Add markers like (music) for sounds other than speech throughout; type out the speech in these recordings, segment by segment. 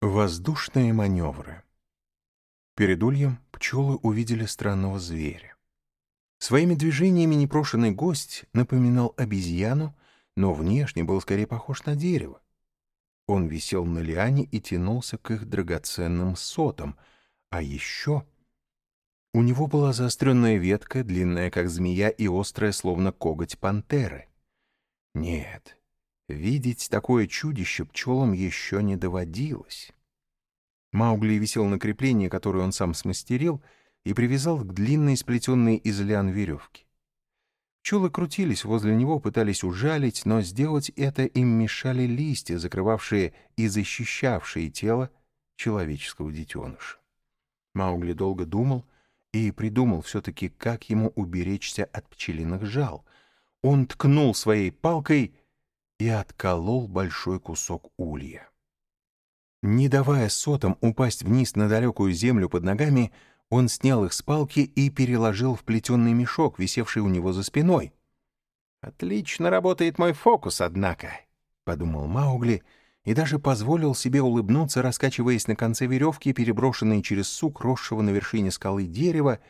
Воздушные маневры. Перед ульем пчелы увидели странного зверя. Своими движениями непрошенный гость напоминал обезьяну, но внешне был скорее похож на дерево. Он висел на лиане и тянулся к их драгоценным сотам, а еще у него была заостренная ветка, длинная как змея и острая, словно коготь пантеры. Нет, Видеть такое чудище пчелам еще не доводилось. Маугли висел на креплении, которое он сам смастерил, и привязал к длинной сплетенной из лиан веревке. Пчелы крутились возле него, пытались ужалить, но сделать это им мешали листья, закрывавшие и защищавшие тело человеческого детеныша. Маугли долго думал и придумал все-таки, как ему уберечься от пчелиных жал. Он ткнул своей палкой и отколол большой кусок улья. Не давая сотам упасть вниз на далекую землю под ногами, он снял их с палки и переложил в плетеный мешок, висевший у него за спиной. «Отлично работает мой фокус, однако», — подумал Маугли, и даже позволил себе улыбнуться, раскачиваясь на конце веревки, переброшенной через сук, росшего на вершине скалы дерева,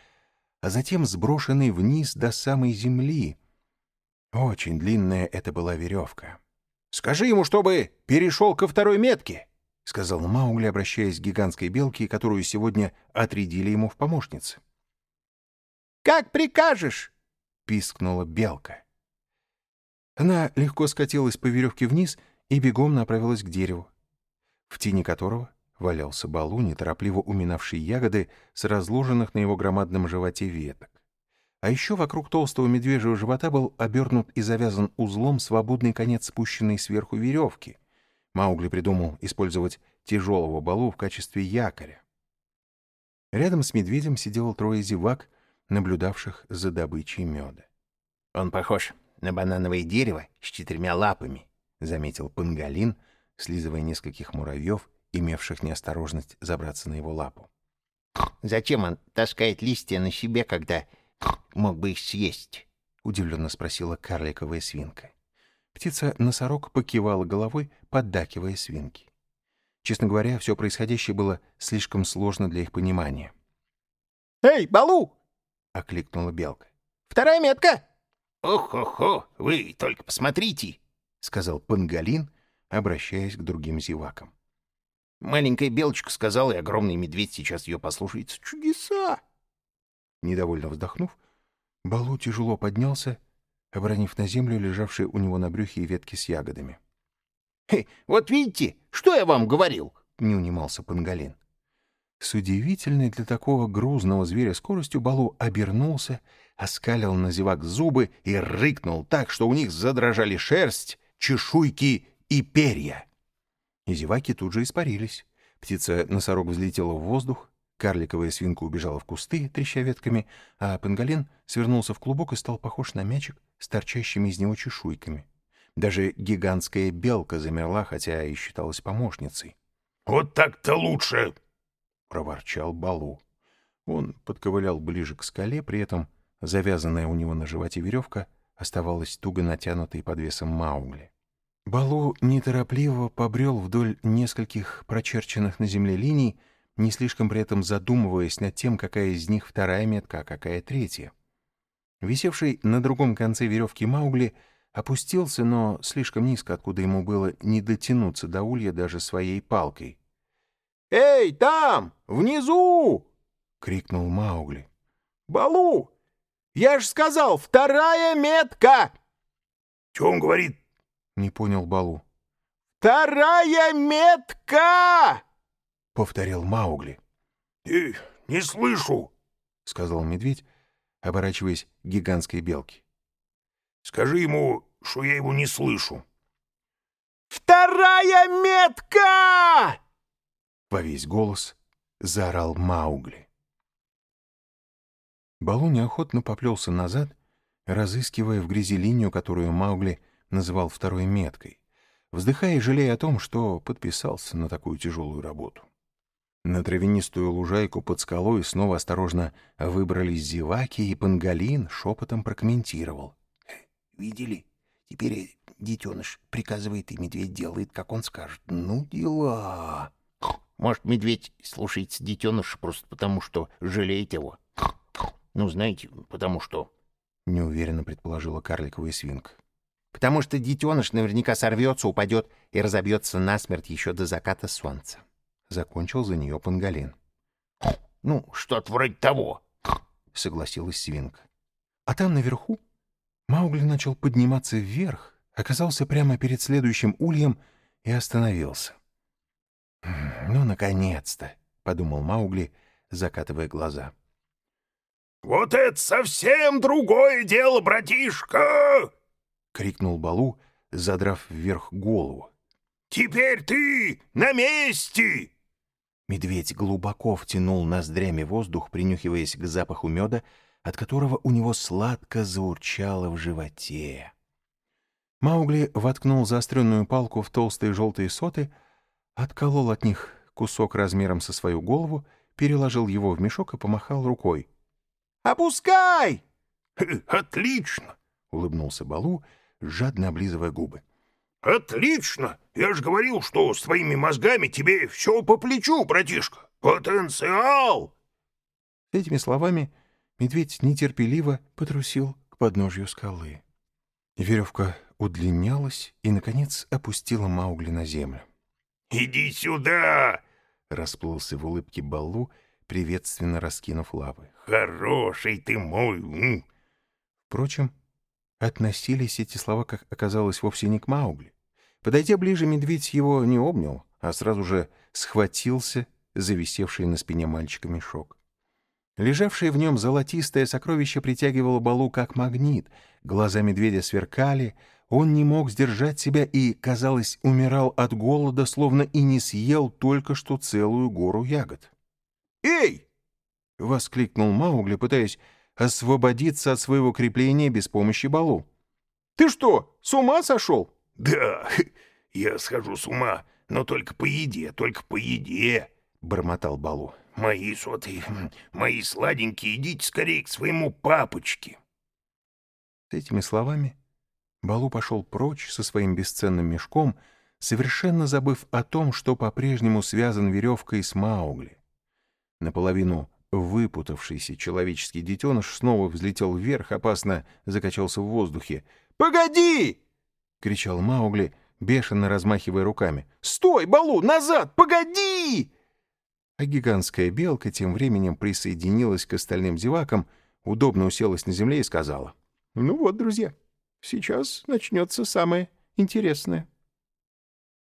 а затем сброшенной вниз до самой земли — очень длинная это была веревка. «Скажи ему, чтобы перешел ко второй метке», — сказал Маугли, обращаясь к гигантской белке, которую сегодня отрядили ему в помощнице. «Как прикажешь!» — пискнула белка. Она легко скатилась по веревке вниз и бегом направилась к дереву, в тени которого валялся балу, неторопливо уминавший ягоды с разложенных на его громадном животе веток. А еще вокруг толстого медвежьего живота был обернут и завязан узлом свободный конец спущенной сверху веревки. Маугли придумал использовать тяжелого балу в качестве якоря. Рядом с медведем сидело трое зевак, наблюдавших за добычей меда. «Он похож на банановое дерево с четырьмя лапами», — заметил Пангалин, слизывая нескольких муравьев, имевших неосторожность забраться на его лапу. «Зачем он таскает листья на себе, когда мог бы их съесть?» — удивленно спросила карликовая свинка. Птица-носорог покивала головой, поддакивая свинки. Честно говоря, все происходящее было слишком сложно для их понимания. «Эй, Балу!» — окликнула белка. «Вторая метка!» «Ох-хо-хо, вы только посмотрите!» — сказал Пангалин, обращаясь к другим зевакам. Маленькая белочка сказала, и огромный медведь сейчас ее послушается. Чудеса! Недовольно вздохнув, Балу тяжело поднялся, оборонив на землю лежавшие у него на брюхе ветки с ягодами. — Вот видите, что я вам говорил? — не унимался Пангалин. С удивительной для такого грузного зверя скоростью Балу обернулся, оскалил на зевак зубы и рыкнул так, что у них задрожали шерсть, чешуйки и перья. И зеваки тут же испарились. Птица-носорог взлетела в воздух, Карликовая свинка убежала в кусты, треща ветками, а панголин свернулся в клубок и стал похож на мячик с торчащими из него чешуйками. Даже гигантская белка замерла, хотя и считалась помощницей. «Вот так-то лучше!» — проворчал Балу. Он подковылял ближе к скале, при этом завязанная у него на животе веревка оставалась туго натянутой под весом Маугли. Балу неторопливо побрел вдоль нескольких прочерченных на земле линий, не слишком при этом задумываясь над тем, какая из них вторая метка, а какая третья. Висевший на другом конце веревки Маугли опустился, но слишком низко, откуда ему было не дотянуться до улья даже своей палкой. «Эй, там! Внизу!» — крикнул Маугли. «Балу! Я ж сказал, вторая метка!» «Чего он говорит?» — не понял Балу. «Вторая метка!» Повторил Маугли. «И не слышу», — сказал медведь, оборачиваясь к гигантской белке. «Скажи ему, что я его не слышу». «Вторая метка!» Во весь голос заорал Маугли. Балу неохотно поплелся назад, разыскивая в грязи линию, которую Маугли называл второй меткой, вздыхая и жалея о том, что подписался на такую тяжелую работу. На травянистую лужайку под скалой снова осторожно выбрались зеваки, и Пангалин шепотом прокомментировал. «Видели? Теперь детеныш приказывает, и медведь делает, как он скажет. Ну, дела!» Может, медведь слушается детеныша просто потому, что жалеет его. Ну, знаете, потому что... Неуверенно предположила карликовая свинка. Потому что детеныш наверняка сорвется, упадет и разобьется насмерть еще до заката солнца. Закончил за нее пангалин. Ну, что-то вроде того, согласилась свинка. А там наверху Маугли начал подниматься вверх, оказался прямо перед следующим ульем и остановился. «Ну, наконец-то!» — подумал Маугли, закатывая глаза. «Вот это совсем другое дело, братишка!» — крикнул Балу, задрав вверх голову. «Теперь ты на месте!» Медведь глубоко втянул ноздрями воздух, принюхиваясь к запаху меда, от которого у него сладко заурчало в животе. Маугли воткнул заостренную палку в толстые желтые соты, отколол от них кусок размером со свою голову, переложил его в мешок и помахал рукой. «Опускай!» «Отлично!» — улыбнулся Балу, жадно облизывая губы. «Отлично! Я же говорил, что с твоими мозгами тебе все по плечу, братишка! Потенциал!» С этими словами медведь нетерпеливо потрусил к подножью скалы. Веревка удлинялась и, наконец, опустила Маугли на землю. «Иди сюда!» — расплылся в улыбке Балу, приветственно раскинув лапы. «Хороший ты мой!» Впрочем, относились эти слова, как оказалось, вовсе не к Маугли. Подойдя ближе, медведь его не обнял, а сразу же схватился за висевший на спине мальчика мешок. Лежавшее в нем золотистое сокровище притягивало Балу как магнит. Глаза медведя сверкали, он не мог сдержать себя и, казалось, умирал от голода, словно и не съел только что целую гору ягод. «Эй!» — воскликнул Маугли, пытаясь освободиться от своего крепления без помощи Балу. «Ты что, с ума сошел?» «Да, (laughs) я схожу с ума, но только по еде, только по еде», — бормотал Балу. «Мои соты, мои сладенькие, идите скорее к своему папочке». С этими словами Балу пошел прочь со своим бесценным мешком, совершенно забыв о том, что по-прежнему связан веревкой с Маугли. Наполовину Выпутавшийся человеческий детеныш снова взлетел вверх, опасно закачался в воздухе. «Погоди!» — кричал Маугли, бешено размахивая руками. «Стой, Балу! Назад! Погоди!» А гигантская белка тем временем присоединилась к остальным зевакам, удобно уселась на земле и сказала. «Ну вот, друзья, сейчас начнется самое интересное».